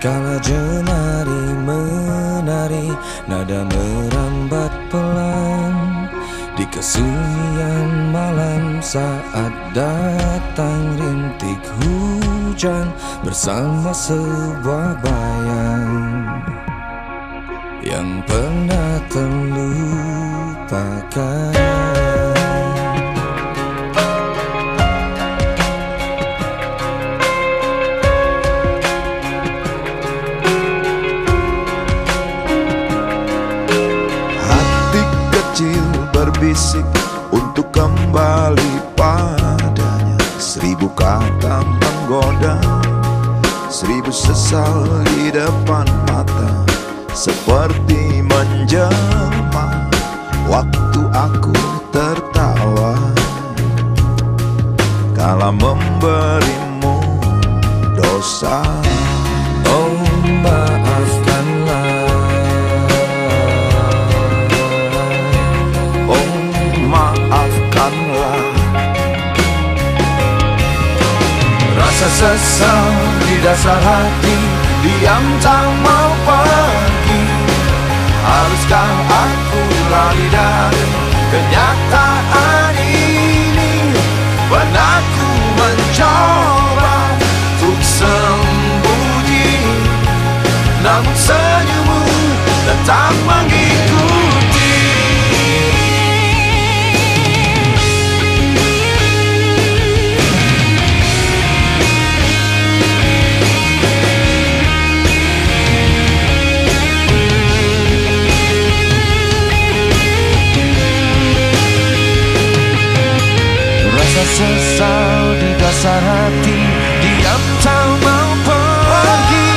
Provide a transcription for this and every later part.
Kala jenari menari Nada merambat pelan. Di kesunyian malam Saat datang rintik hujan Bersama sebuah bayang. Yang pernah terlupakan berbisik untuk kembali padanya. Seribu kata menggoda Seribu sesal di depan mata Seperti menjelma Waktu aku tertawa Rasa sesal di dasar hati Diam tak mau pergi. Haruskah aku lari dari kenyataan ini? Pernah ku mencoba untuk sembunyi Namun senyummu tetap hati Diam tak mau pergi.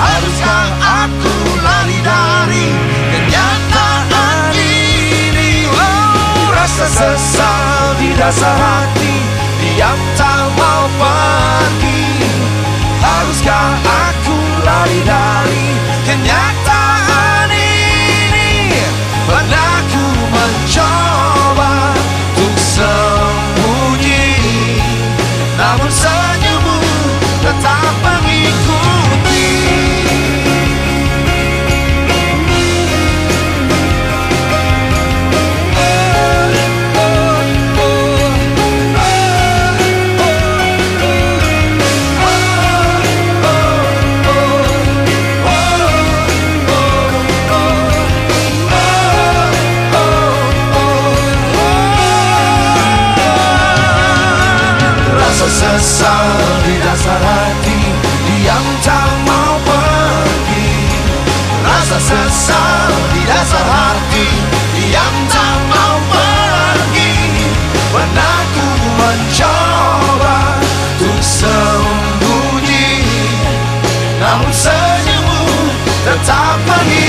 Haruskah aku lari dari kenyataan ini? Oh, Rasa sesal di dasar hati Diam tak besar di dasar hati yang tak mau pergi. When aku mencoba Untuk sembunyi Namun senyummu tetap pergi.